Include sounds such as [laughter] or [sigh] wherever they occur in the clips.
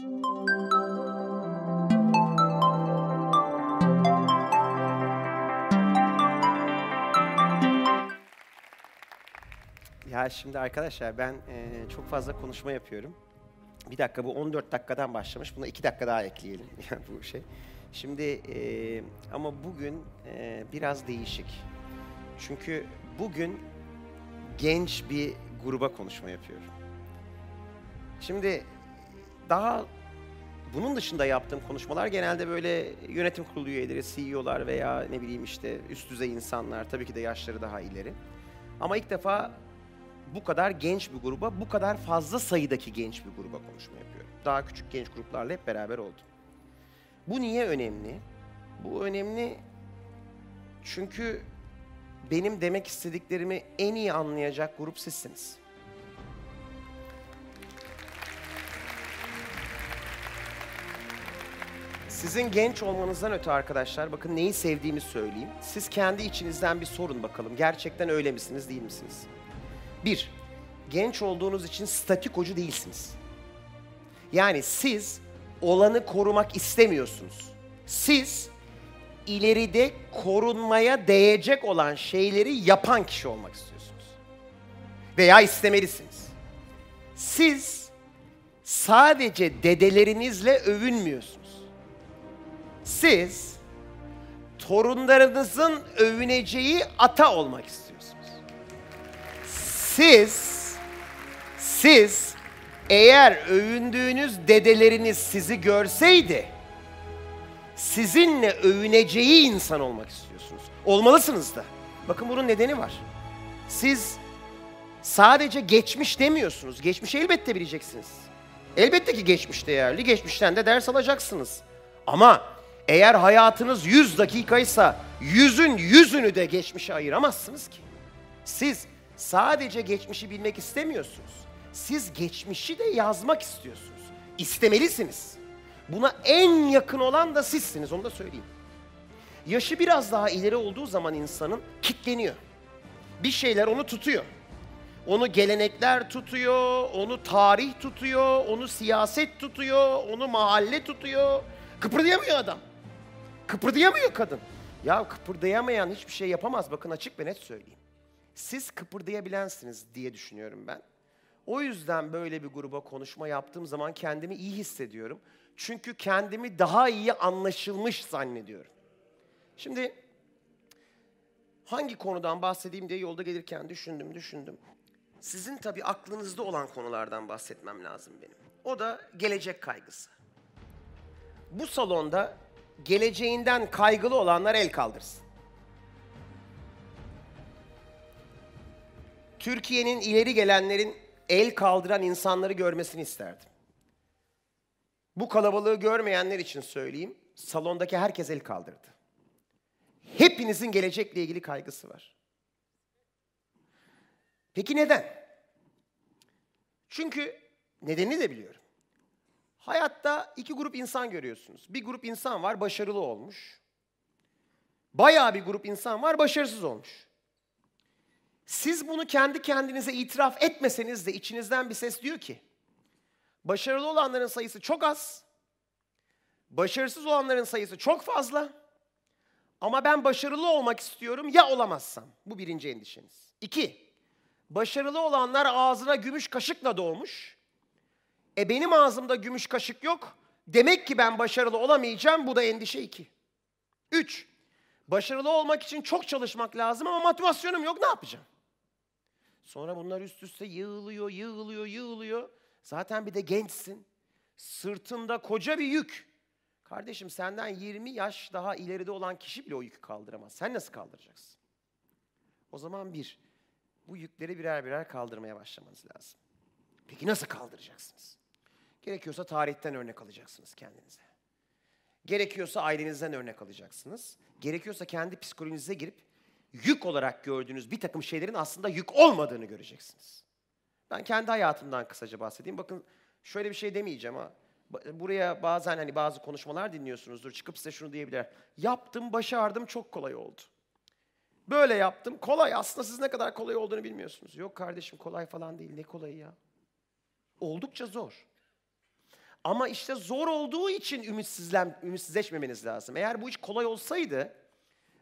Ya şimdi arkadaşlar ben e, çok fazla konuşma yapıyorum. Bir dakika bu 14 dakikadan başlamış. Buna 2 dakika daha ekleyelim [laughs] yani bu şey. Şimdi e, ama bugün e, biraz değişik. Çünkü bugün genç bir gruba konuşma yapıyorum. Şimdi daha bunun dışında yaptığım konuşmalar genelde böyle yönetim kurulu üyeleri, CEO'lar veya ne bileyim işte üst düzey insanlar, tabii ki de yaşları daha ileri. Ama ilk defa bu kadar genç bir gruba, bu kadar fazla sayıdaki genç bir gruba konuşma yapıyorum. Daha küçük genç gruplarla hep beraber oldum. Bu niye önemli? Bu önemli çünkü benim demek istediklerimi en iyi anlayacak grup sizsiniz. Sizin genç olmanızdan öte arkadaşlar, bakın neyi sevdiğimi söyleyeyim. Siz kendi içinizden bir sorun bakalım. Gerçekten öyle misiniz, değil misiniz? Bir, genç olduğunuz için statikocu değilsiniz. Yani siz olanı korumak istemiyorsunuz. Siz ileride korunmaya değecek olan şeyleri yapan kişi olmak istiyorsunuz. Veya istemelisiniz. Siz sadece dedelerinizle övünmüyorsunuz. Siz torunlarınızın övüneceği ata olmak istiyorsunuz. Siz siz eğer övündüğünüz dedeleriniz sizi görseydi sizinle övüneceği insan olmak istiyorsunuz. Olmalısınız da. Bakın bunun nedeni var. Siz sadece geçmiş demiyorsunuz. Geçmişi elbette bileceksiniz. Elbette ki geçmiş değerli. Geçmişten de ders alacaksınız. Ama eğer hayatınız 100 dakikaysa yüzün yüzünü de geçmişe ayıramazsınız ki. Siz sadece geçmişi bilmek istemiyorsunuz. Siz geçmişi de yazmak istiyorsunuz. İstemelisiniz. Buna en yakın olan da sizsiniz, onu da söyleyeyim. Yaşı biraz daha ileri olduğu zaman insanın kitleniyor. Bir şeyler onu tutuyor. Onu gelenekler tutuyor, onu tarih tutuyor, onu siyaset tutuyor, onu mahalle tutuyor. Kıpırdayamıyor adam. Kıpırdayamıyor kadın. Ya kıpırdayamayan hiçbir şey yapamaz. Bakın açık ve net söyleyeyim. Siz kıpırdayabilensiniz diye düşünüyorum ben. O yüzden böyle bir gruba konuşma yaptığım zaman kendimi iyi hissediyorum. Çünkü kendimi daha iyi anlaşılmış zannediyorum. Şimdi hangi konudan bahsedeyim diye yolda gelirken düşündüm, düşündüm. Sizin tabii aklınızda olan konulardan bahsetmem lazım benim. O da gelecek kaygısı. Bu salonda geleceğinden kaygılı olanlar el kaldırsın. Türkiye'nin ileri gelenlerin el kaldıran insanları görmesini isterdim. Bu kalabalığı görmeyenler için söyleyeyim. Salondaki herkes el kaldırdı. Hepinizin gelecekle ilgili kaygısı var. Peki neden? Çünkü nedenini de biliyorum. Hayatta iki grup insan görüyorsunuz. Bir grup insan var başarılı olmuş. Bayağı bir grup insan var başarısız olmuş. Siz bunu kendi kendinize itiraf etmeseniz de içinizden bir ses diyor ki başarılı olanların sayısı çok az. Başarısız olanların sayısı çok fazla. Ama ben başarılı olmak istiyorum ya olamazsam. Bu birinci endişeniz. İki, başarılı olanlar ağzına gümüş kaşıkla doğmuş. E benim ağzımda gümüş kaşık yok. Demek ki ben başarılı olamayacağım. Bu da endişe iki. Üç, başarılı olmak için çok çalışmak lazım ama motivasyonum yok. Ne yapacağım? Sonra bunlar üst üste yığılıyor, yığılıyor, yığılıyor. Zaten bir de gençsin. Sırtında koca bir yük. Kardeşim senden 20 yaş daha ileride olan kişi bile o yükü kaldıramaz. Sen nasıl kaldıracaksın? O zaman bir, bu yükleri birer birer kaldırmaya başlamanız lazım. Peki nasıl kaldıracaksınız? Gerekiyorsa tarihten örnek alacaksınız kendinize. Gerekiyorsa ailenizden örnek alacaksınız. Gerekiyorsa kendi psikolojinize girip yük olarak gördüğünüz bir takım şeylerin aslında yük olmadığını göreceksiniz. Ben kendi hayatımdan kısaca bahsedeyim. Bakın şöyle bir şey demeyeceğim ha. Buraya bazen hani bazı konuşmalar dinliyorsunuzdur. Çıkıp size şunu diyebilir. Yaptım, başardım, çok kolay oldu. Böyle yaptım, kolay. Aslında siz ne kadar kolay olduğunu bilmiyorsunuz. Yok kardeşim kolay falan değil. Ne kolayı ya? Oldukça zor. Ama işte zor olduğu için ümitsizlen, ümitsizleşmemeniz lazım. Eğer bu iş kolay olsaydı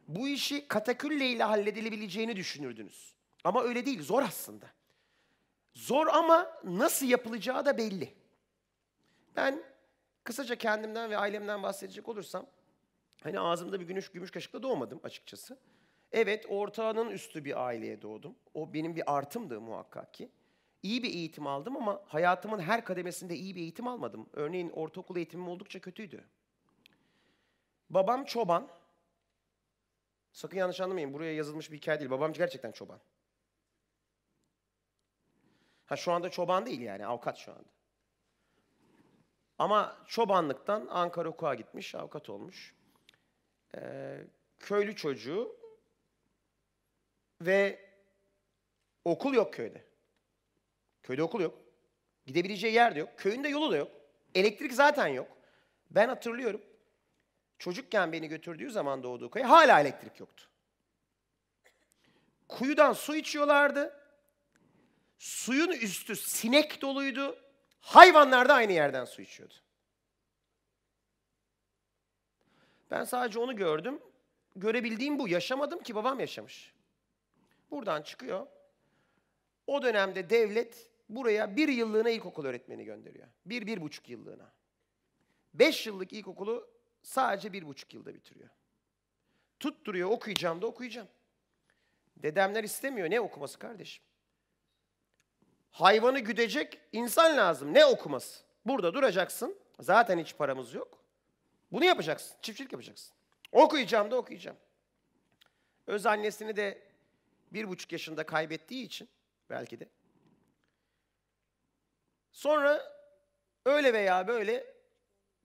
bu işi katakülle ile halledilebileceğini düşünürdünüz. Ama öyle değil, zor aslında. Zor ama nasıl yapılacağı da belli. Ben kısaca kendimden ve ailemden bahsedecek olursam, hani ağzımda bir gümüş, gümüş kaşıkla doğmadım açıkçası. Evet, ortağının üstü bir aileye doğdum. O benim bir artımdı muhakkak ki. İyi bir eğitim aldım ama hayatımın her kademesinde iyi bir eğitim almadım. Örneğin ortaokul eğitimim oldukça kötüydü. Babam çoban. Sakın yanlış anlamayın, buraya yazılmış bir hikaye değil. Babam gerçekten çoban. Ha şu anda çoban değil yani, avukat şu anda. Ama çobanlıktan Ankara Hukuk'a gitmiş, avukat olmuş. Ee, köylü çocuğu ve okul yok köyde. Köyde okul yok. Gidebileceği yer de yok. Köyünde yolu da yok. Elektrik zaten yok. Ben hatırlıyorum. Çocukken beni götürdüğü zaman doğduğu köye hala elektrik yoktu. Kuyudan su içiyorlardı. Suyun üstü sinek doluydu. Hayvanlar da aynı yerden su içiyordu. Ben sadece onu gördüm. Görebildiğim bu. Yaşamadım ki babam yaşamış. Buradan çıkıyor. O dönemde devlet buraya bir yıllığına ilkokul öğretmeni gönderiyor. Bir, bir buçuk yıllığına. Beş yıllık ilkokulu sadece bir buçuk yılda bitiriyor. Tutturuyor okuyacağım da okuyacağım. Dedemler istemiyor. Ne okuması kardeşim? Hayvanı güdecek insan lazım. Ne okuması? Burada duracaksın. Zaten hiç paramız yok. Bunu yapacaksın. Çiftçilik yapacaksın. Okuyacağım da okuyacağım. Öz annesini de bir buçuk yaşında kaybettiği için belki de. Sonra öyle veya böyle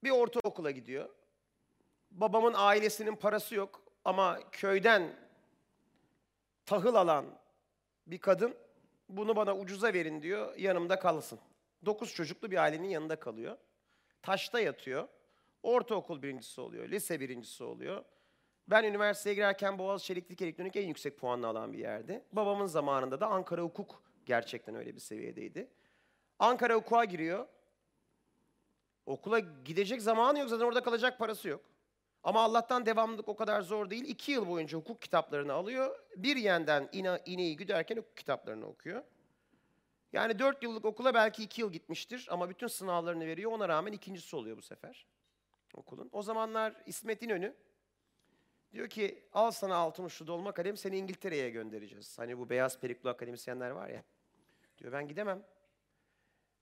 bir ortaokula gidiyor. Babamın ailesinin parası yok ama köyden tahıl alan bir kadın bunu bana ucuza verin diyor, yanımda kalsın. Dokuz çocuklu bir ailenin yanında kalıyor. Taşta yatıyor. Ortaokul birincisi oluyor, lise birincisi oluyor. Ben üniversiteye girerken Boğaziçi Elektrik Elektronik en yüksek puanını alan bir yerde. Babamın zamanında da Ankara Hukuk gerçekten öyle bir seviyedeydi. Ankara Hukuk'a giriyor. Okula gidecek zamanı yok zaten orada kalacak parası yok. Ama Allah'tan devamlılık o kadar zor değil. İki yıl boyunca hukuk kitaplarını alıyor. Bir yenden ine, ineği güderken hukuk kitaplarını okuyor. Yani dört yıllık okula belki iki yıl gitmiştir ama bütün sınavlarını veriyor. Ona rağmen ikincisi oluyor bu sefer okulun. O zamanlar İsmet İnönü diyor ki al sana altın uçlu dolma kalem seni İngiltere'ye göndereceğiz. Hani bu beyaz perikli akademisyenler var ya. Diyor ben gidemem.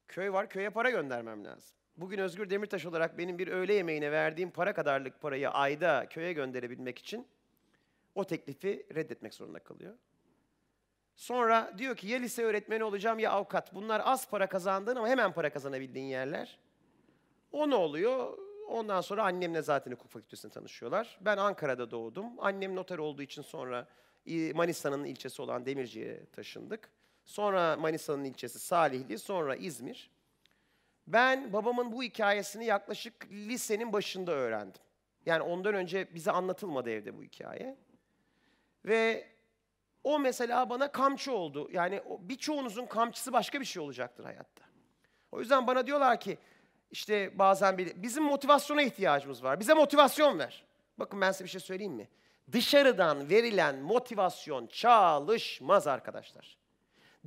Köy var köye para göndermem lazım. Bugün Özgür Demirtaş olarak benim bir öğle yemeğine verdiğim para kadarlık parayı ayda köye gönderebilmek için o teklifi reddetmek zorunda kalıyor. Sonra diyor ki ya lise öğretmeni olacağım ya avukat. Bunlar az para kazandığın ama hemen para kazanabildiğin yerler. O ne oluyor? Ondan sonra annemle zaten hukuk fakültesinde tanışıyorlar. Ben Ankara'da doğdum. Annem noter olduğu için sonra Manisa'nın ilçesi olan Demirci'ye taşındık. Sonra Manisa'nın ilçesi Salihli, sonra İzmir. Ben babamın bu hikayesini yaklaşık lisenin başında öğrendim. Yani ondan önce bize anlatılmadı evde bu hikaye. Ve o mesela bana kamçı oldu. Yani birçoğunuzun kamçısı başka bir şey olacaktır hayatta. O yüzden bana diyorlar ki işte bazen bir, bizim motivasyona ihtiyacımız var. Bize motivasyon ver. Bakın ben size bir şey söyleyeyim mi? Dışarıdan verilen motivasyon çalışmaz arkadaşlar.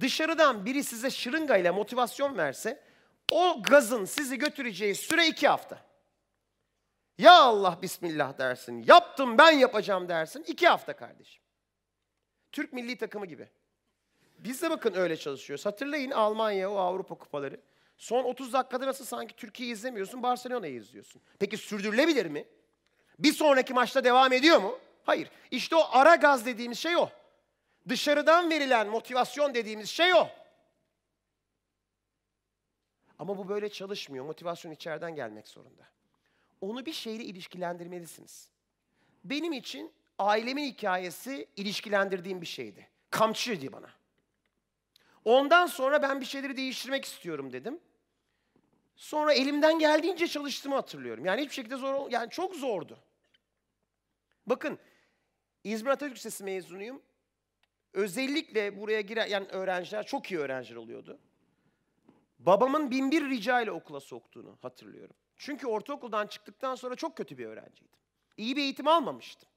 Dışarıdan biri size şırıngayla motivasyon verse o gazın sizi götüreceği süre iki hafta. Ya Allah Bismillah dersin, yaptım ben yapacağım dersin, iki hafta kardeşim. Türk milli takımı gibi. Biz de bakın öyle çalışıyoruz. Hatırlayın Almanya o Avrupa kupaları. Son 30 dakikada nasıl sanki Türkiye'yi izlemiyorsun, Barcelona'yı izliyorsun. Peki sürdürülebilir mi? Bir sonraki maçta devam ediyor mu? Hayır. İşte o ara gaz dediğimiz şey o. Dışarıdan verilen motivasyon dediğimiz şey o. Ama bu böyle çalışmıyor. Motivasyon içeriden gelmek zorunda. Onu bir şeyle ilişkilendirmelisiniz. Benim için ailemin hikayesi ilişkilendirdiğim bir şeydi. Kamçıydı bana. Ondan sonra ben bir şeyleri değiştirmek istiyorum dedim. Sonra elimden geldiğince çalıştığımı hatırlıyorum. Yani hiçbir şekilde zor, yani çok zordu. Bakın, İzmir Atatürk Lisesi mezunuyum. Özellikle buraya giren yani öğrenciler çok iyi öğrenciler oluyordu. babamın bin bir rica ile okula soktuğunu hatırlıyorum. Çünkü ortaokuldan çıktıktan sonra çok kötü bir öğrenciydim. İyi bir eğitim almamıştım.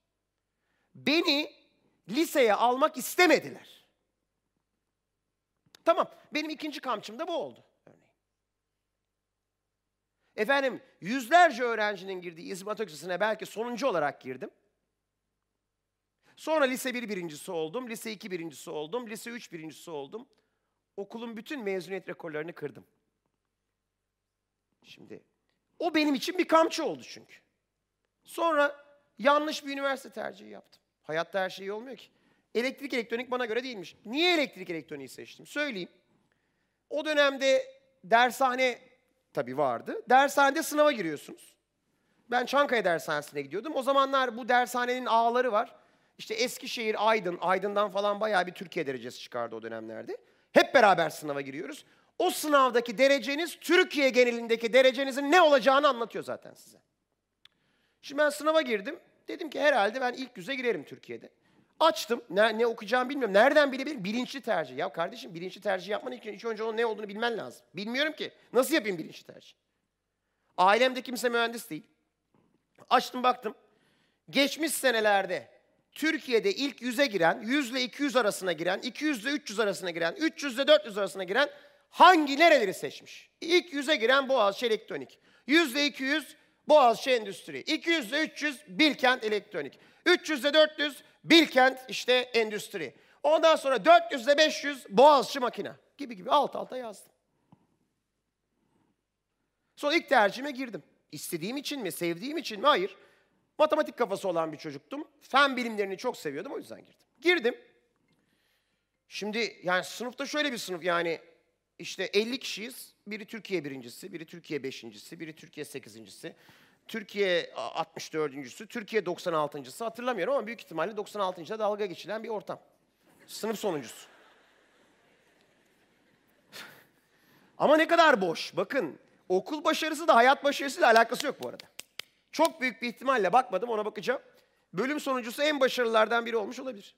Beni liseye almak istemediler. Tamam, benim ikinci kamçım da bu oldu. Efendim, yüzlerce öğrencinin girdiği İzmir Atatürk'üsüne belki sonuncu olarak girdim. Sonra lise 1 birincisi oldum, lise 2 birincisi oldum, lise 3 birincisi oldum. Okulun bütün mezuniyet rekorlarını kırdım. Şimdi o benim için bir kamçı oldu çünkü. Sonra yanlış bir üniversite tercihi yaptım. Hayatta her şey olmuyor ki. Elektrik elektronik bana göre değilmiş. Niye elektrik elektroniği seçtim? Söyleyeyim. O dönemde dershane tabii vardı. Dershanede sınava giriyorsunuz. Ben Çankaya Dershanesi'ne gidiyordum. O zamanlar bu dershanenin ağları var. İşte Eskişehir, Aydın, Aydın'dan falan bayağı bir Türkiye derecesi çıkardı o dönemlerde. Hep beraber sınava giriyoruz. O sınavdaki dereceniz Türkiye genelindeki derecenizin ne olacağını anlatıyor zaten size. Şimdi ben sınava girdim. Dedim ki herhalde ben ilk yüze girerim Türkiye'de. Açtım. Ne, ne okuyacağımı bilmiyorum. Nereden bilebilirim? Bilinçli tercih. Ya kardeşim bilinçli tercih yapman için ilk önce onun ne olduğunu bilmen lazım. Bilmiyorum ki. Nasıl yapayım bilinçli tercih? Ailemde kimse mühendis değil. Açtım baktım. Geçmiş senelerde Türkiye'de ilk yüze giren, 100 ile 200 arasına giren, 200 ile 300 arasına giren, 300 ile 400 arasına giren hangi nereleri seçmiş? İlk yüze giren Boğaziçi Elektronik. 100 ile 200 Boğaziçi Endüstri. 200 ile 300 Bilkent Elektronik. 300 ile 400 Bilkent işte Endüstri. Ondan sonra 400 ile 500 Boğaziçi Makine gibi gibi alt alta yazdım. Sonra ilk tercihime girdim. İstediğim için mi, sevdiğim için mi? Hayır. Matematik kafası olan bir çocuktum. Fen bilimlerini çok seviyordum o yüzden girdim. Girdim. Şimdi yani sınıfta şöyle bir sınıf yani işte 50 kişiyiz. Biri Türkiye birincisi, biri Türkiye beşincisi, biri Türkiye sekizincisi, Türkiye 64.sü, Türkiye 96.sı hatırlamıyorum ama büyük ihtimalle 96.da dalga geçilen bir ortam. Sınıf sonuncusu. ama ne kadar boş. Bakın okul başarısı da hayat başarısıyla alakası yok bu arada. Çok büyük bir ihtimalle bakmadım ona bakacağım. Bölüm sonuncusu en başarılılardan biri olmuş olabilir.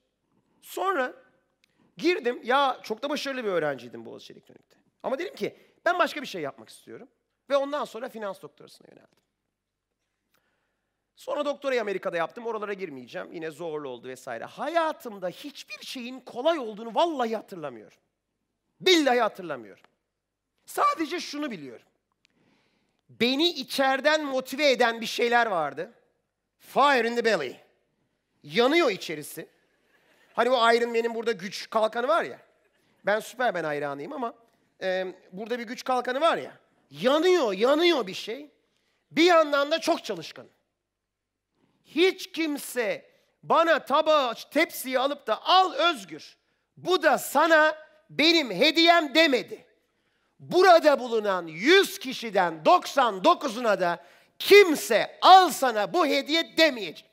Sonra girdim. Ya çok da başarılı bir öğrenciydim Boğaziçi Elektronik'te. Ama dedim ki ben başka bir şey yapmak istiyorum. Ve ondan sonra finans doktorasına yöneldim. Sonra doktorayı Amerika'da yaptım. Oralara girmeyeceğim. Yine zorlu oldu vesaire. Hayatımda hiçbir şeyin kolay olduğunu vallahi hatırlamıyorum. Billahi hatırlamıyorum. Sadece şunu biliyorum beni içeriden motive eden bir şeyler vardı. Fire in the belly. Yanıyor içerisi. Hani o Iron Man'in burada güç kalkanı var ya. Ben Superman hayranıyım ama e, burada bir güç kalkanı var ya. Yanıyor, yanıyor bir şey. Bir yandan da çok çalışkan. Hiç kimse bana tabağı, tepsiyi alıp da al Özgür. Bu da sana benim hediyem demedi burada bulunan 100 kişiden 99'una da kimse al sana bu hediye demeyecek.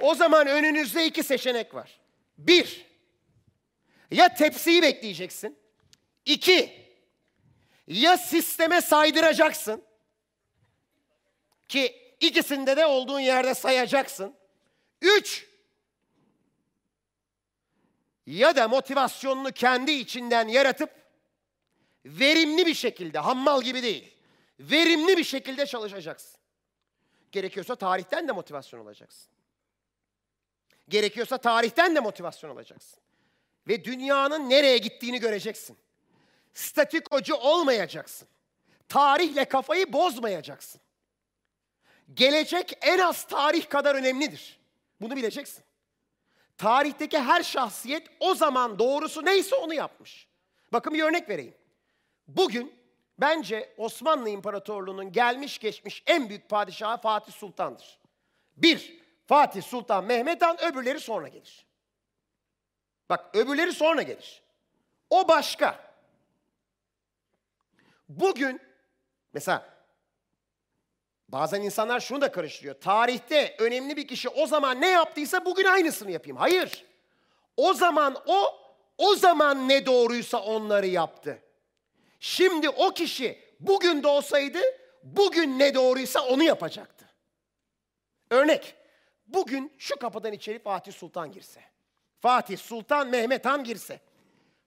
O zaman önünüzde iki seçenek var. Bir, ya tepsiyi bekleyeceksin. İki, ya sisteme saydıracaksın. Ki ikisinde de olduğun yerde sayacaksın. Üç, ya da motivasyonunu kendi içinden yaratıp verimli bir şekilde, hammal gibi değil, verimli bir şekilde çalışacaksın. Gerekiyorsa tarihten de motivasyon olacaksın. Gerekiyorsa tarihten de motivasyon olacaksın. Ve dünyanın nereye gittiğini göreceksin. Statikocu olmayacaksın. Tarihle kafayı bozmayacaksın. Gelecek en az tarih kadar önemlidir. Bunu bileceksin. Tarihteki her şahsiyet o zaman doğrusu neyse onu yapmış. Bakın bir örnek vereyim. Bugün bence Osmanlı İmparatorluğu'nun gelmiş geçmiş en büyük padişahı Fatih Sultan'dır. Bir, Fatih Sultan Mehmet Han öbürleri sonra gelir. Bak öbürleri sonra gelir. O başka. Bugün mesela Bazen insanlar şunu da karıştırıyor. Tarihte önemli bir kişi o zaman ne yaptıysa bugün aynısını yapayım. Hayır. O zaman o, o zaman ne doğruysa onları yaptı. Şimdi o kişi bugün de olsaydı bugün ne doğruysa onu yapacaktı. Örnek. Bugün şu kapıdan içeri Fatih Sultan girse. Fatih Sultan Mehmet Han girse.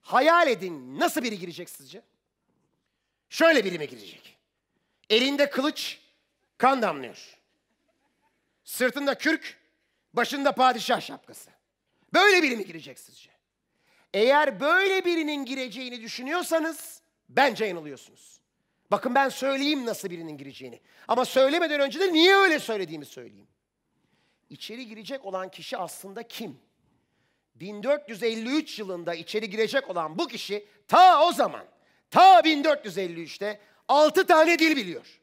Hayal edin nasıl biri girecek sizce? Şöyle biri mi girecek? Elinde kılıç, kan damlıyor. Sırtında kürk, başında padişah şapkası. Böyle biri mi girecek sizce? Eğer böyle birinin gireceğini düşünüyorsanız bence yanılıyorsunuz. Bakın ben söyleyeyim nasıl birinin gireceğini. Ama söylemeden önce de niye öyle söylediğimi söyleyeyim. İçeri girecek olan kişi aslında kim? 1453 yılında içeri girecek olan bu kişi ta o zaman, ta 1453'te 6 tane dil biliyor.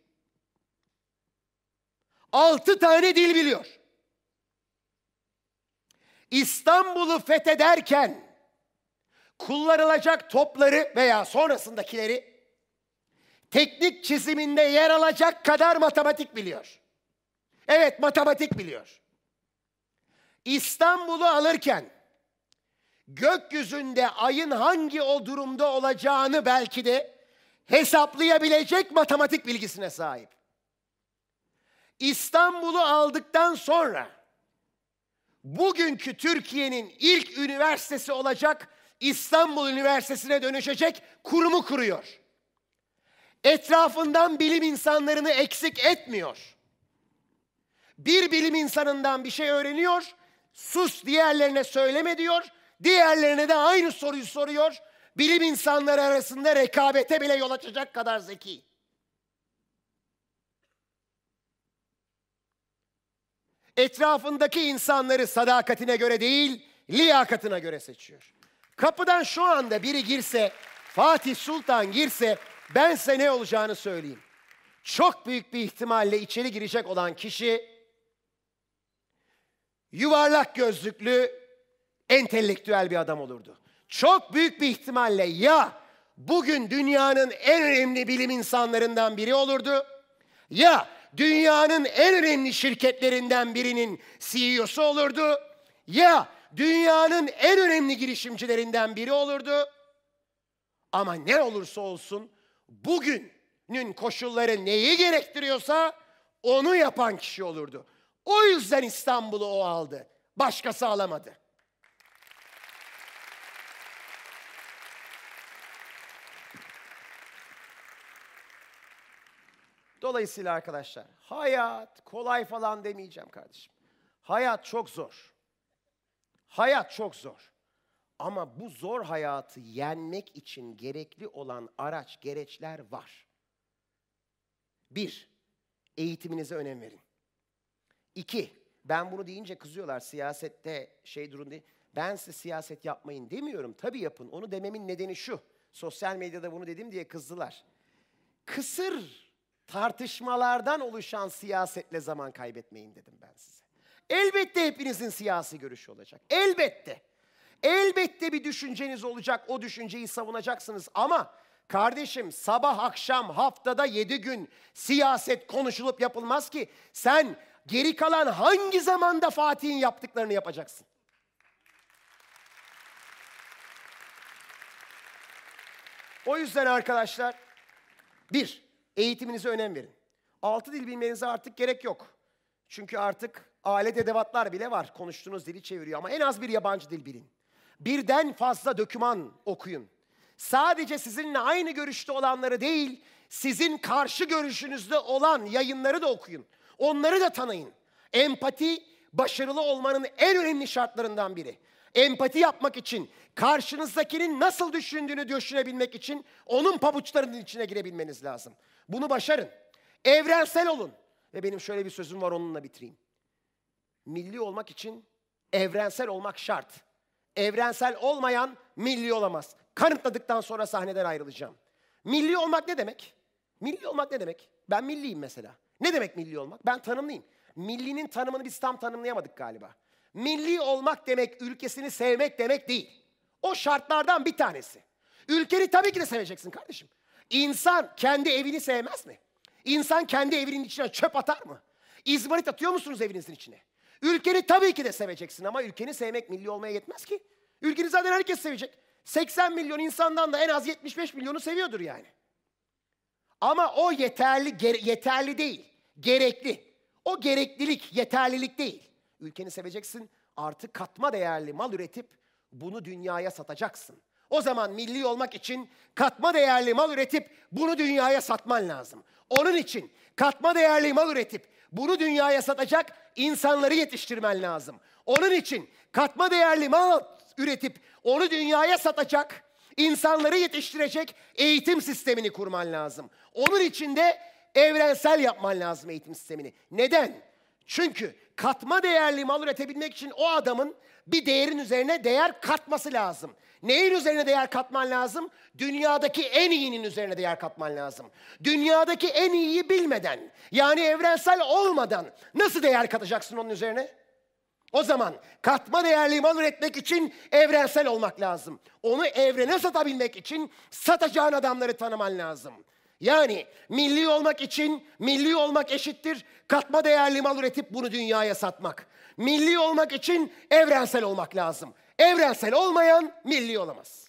6 tane dil biliyor. İstanbul'u fethederken kullanılacak topları veya sonrasındakileri teknik çiziminde yer alacak kadar matematik biliyor. Evet matematik biliyor. İstanbul'u alırken gökyüzünde ayın hangi o durumda olacağını belki de hesaplayabilecek matematik bilgisine sahip. İstanbul'u aldıktan sonra bugünkü Türkiye'nin ilk üniversitesi olacak İstanbul Üniversitesi'ne dönüşecek kurumu kuruyor. Etrafından bilim insanlarını eksik etmiyor. Bir bilim insanından bir şey öğreniyor, sus diğerlerine söyleme diyor, diğerlerine de aynı soruyu soruyor. Bilim insanları arasında rekabete bile yol açacak kadar zeki. Etrafındaki insanları sadakatine göre değil, liyakatına göre seçiyor. Kapıdan şu anda biri girse, Fatih Sultan girse ben size ne olacağını söyleyeyim. Çok büyük bir ihtimalle içeri girecek olan kişi yuvarlak gözlüklü, entelektüel bir adam olurdu. Çok büyük bir ihtimalle ya bugün dünyanın en önemli bilim insanlarından biri olurdu ya dünyanın en önemli şirketlerinden birinin CEO'su olurdu ya dünyanın en önemli girişimcilerinden biri olurdu. Ama ne olursa olsun bugünün koşulları neyi gerektiriyorsa onu yapan kişi olurdu. O yüzden İstanbul'u o aldı. Başkası alamadı. Dolayısıyla arkadaşlar hayat kolay falan demeyeceğim kardeşim. Hayat çok zor. Hayat çok zor. Ama bu zor hayatı yenmek için gerekli olan araç, gereçler var. Bir, eğitiminize önem verin. İki, ben bunu deyince kızıyorlar siyasette şey durun diye. Ben size siyaset yapmayın demiyorum. Tabii yapın. Onu dememin nedeni şu. Sosyal medyada bunu dedim diye kızdılar. Kısır tartışmalardan oluşan siyasetle zaman kaybetmeyin dedim ben size. Elbette hepinizin siyasi görüşü olacak. Elbette. Elbette bir düşünceniz olacak. O düşünceyi savunacaksınız ama kardeşim sabah akşam haftada yedi gün siyaset konuşulup yapılmaz ki. Sen geri kalan hangi zamanda Fatih'in yaptıklarını yapacaksın? O yüzden arkadaşlar bir, eğitiminize önem verin. Altı dil bilmenize artık gerek yok. Çünkü artık alet edevatlar bile var. Konuştuğunuz dili çeviriyor ama en az bir yabancı dil bilin. Birden fazla döküman okuyun. Sadece sizinle aynı görüşte olanları değil, sizin karşı görüşünüzde olan yayınları da okuyun. Onları da tanıyın. Empati başarılı olmanın en önemli şartlarından biri. Empati yapmak için, karşınızdakinin nasıl düşündüğünü düşünebilmek için onun pabuçlarının içine girebilmeniz lazım. Bunu başarın. Evrensel olun. Ve benim şöyle bir sözüm var onunla bitireyim. Milli olmak için evrensel olmak şart. Evrensel olmayan milli olamaz. Kanıtladıktan sonra sahneden ayrılacağım. Milli olmak ne demek? Milli olmak ne demek? Ben milliyim mesela. Ne demek milli olmak? Ben tanımlıyım. Millinin tanımını biz tam tanımlayamadık galiba. Milli olmak demek ülkesini sevmek demek değil. O şartlardan bir tanesi. Ülkeni tabii ki de seveceksin kardeşim. İnsan kendi evini sevmez mi? İnsan kendi evinin içine çöp atar mı? İzmarit atıyor musunuz evinizin içine? Ülkeni tabii ki de seveceksin ama ülkeni sevmek milli olmaya yetmez ki. Ülkeni zaten herkes sevecek. 80 milyon insandan da en az 75 milyonu seviyordur yani. Ama o yeterli yeterli değil. Gerekli. O gereklilik, yeterlilik değil. Ülkeni seveceksin. Artık katma değerli mal üretip Bunu dünyaya satacaksın. O zaman milli olmak için katma değerli mal üretip bunu dünyaya satman lazım. Onun için katma değerli mal üretip bunu dünyaya satacak insanları yetiştirmen lazım. Onun için katma değerli mal üretip onu dünyaya satacak insanları yetiştirecek eğitim sistemini kurman lazım. Onun için de evrensel yapman lazım eğitim sistemini. Neden? Çünkü katma değerli mal üretebilmek için o adamın bir değerin üzerine değer katması lazım. Neyin üzerine değer katman lazım? Dünyadaki en iyinin üzerine değer katman lazım. Dünyadaki en iyiyi bilmeden, yani evrensel olmadan nasıl değer katacaksın onun üzerine? O zaman katma değerli mal üretmek için evrensel olmak lazım. Onu evrene satabilmek için satacağın adamları tanıman lazım. Yani milli olmak için milli olmak eşittir katma değerli mal üretip bunu dünyaya satmak. Milli olmak için evrensel olmak lazım. Evrensel olmayan milli olamaz.